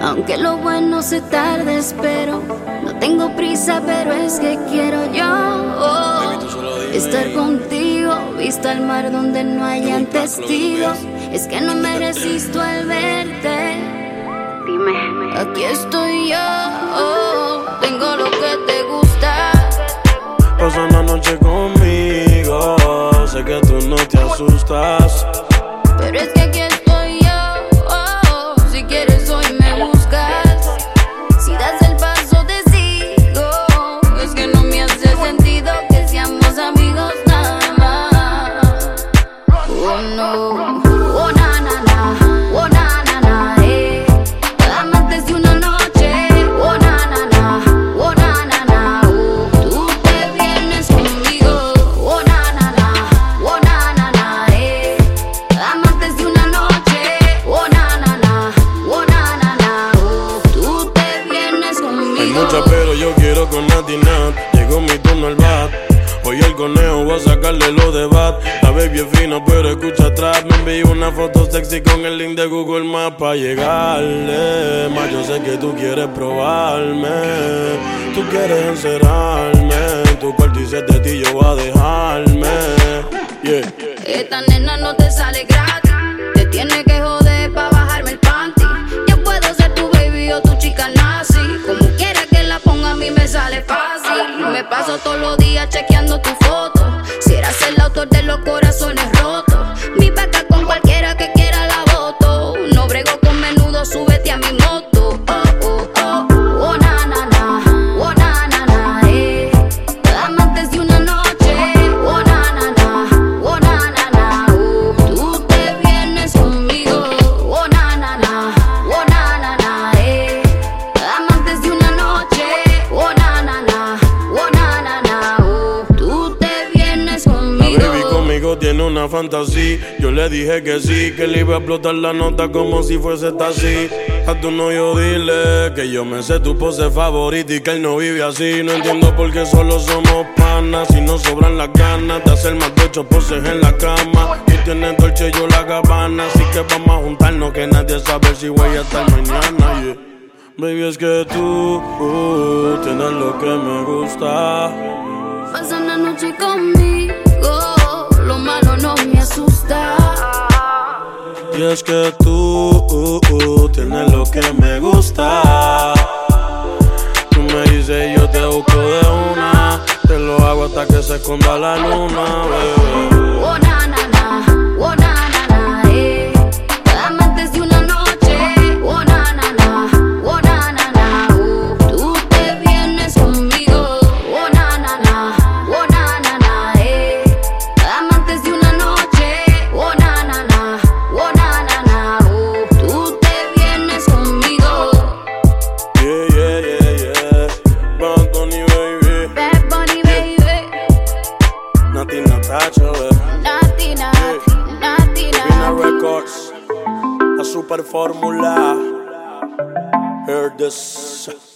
Aunque lo bueno se tarde, espero. No tengo prisa, pero es que quiero yo estar contigo. Vista al mar donde no hayan testigos. Es que no me resisto al verte. Dime, aquí estoy yo. Conmigo. Hay mucha pero yo quiero con Nati Nat. Llegó mi turno al bat. Hoy el conejo voy a sacarle los de bat. La baby es fina, pero escucha atrás. Me envió una foto sexy con el link de Google Maps para llegarle. Más yo sé que tú quieres probarme. Tú quieres encerrarme. En tu cuarto y de ti yo voy a dejarme. Yeah. Esta nena no te sale gratis. Te tiene que joder pa' bajarme el panty. Yo puedo ser tu baby o tu chica nazi. Paso todos los días chequeando tu foto. Tiene una fantasía. Yo le dije que sí, que le iba a explotar la nota como si fuese taxi. A tu novio dile que yo me sé tu pose favorita y que él no vive así. No entiendo por qué solo somos panas. Si no sobran las ganas de hacer más de ocho poses en la cama. Tú tienes dolce, yo la gabana. Así que vamos a juntarnos que nadie sabe si voy a estar mañana. Baby, es que tú uh, tienes lo que me gusta. Pasa una noche conmigo, lo malo no me asusta. Y es que tú uh, uh, tienes lo que me gusta. Tú me dices yo te busco de una. Te lo hago hasta que se esconda la luna, bebé. formula. Heard this.